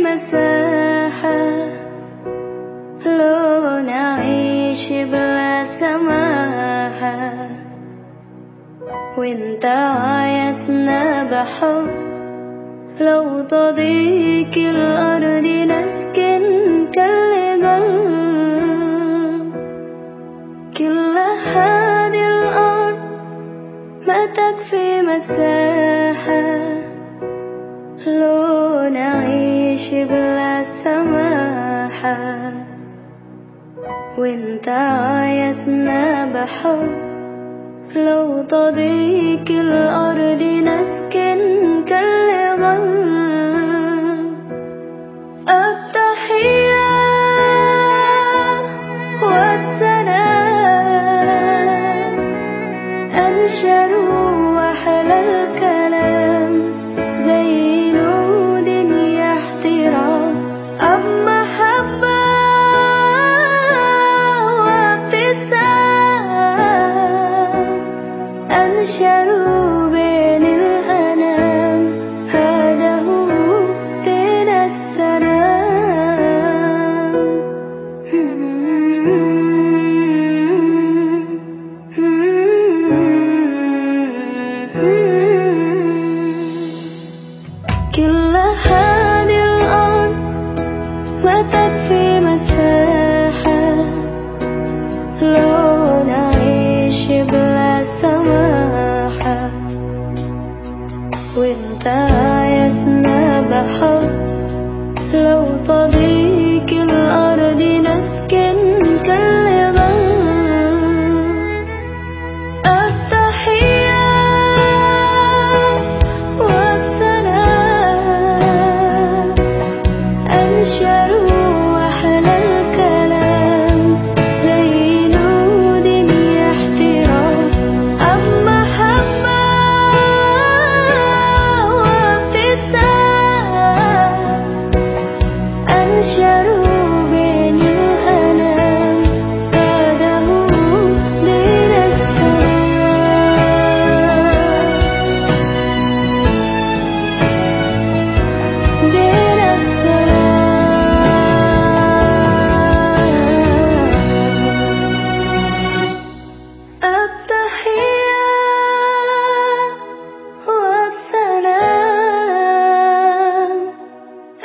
مساحة. لو نعيش بلا سماحة. وانت عايزنا بحب. لو الأرض نسكن ما تكفي مساحة لو نعيش بلا سماحة. وإنت عايزنا بحب لو تضيق الأرض نسكن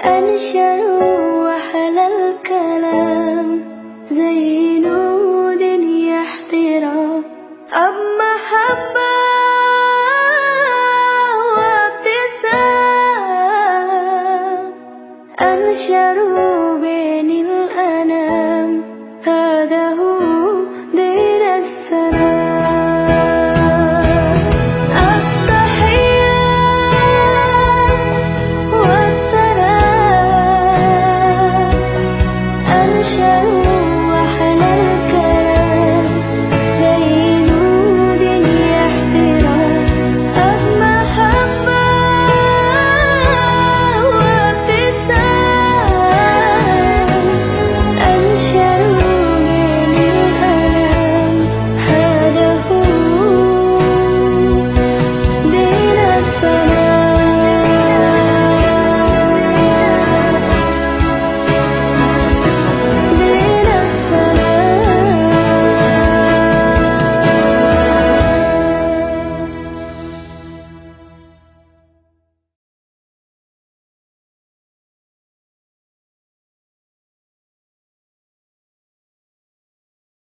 أنشر وأحلى الكلام. زي نود يا احترام أب محبة وابتسام. أنشر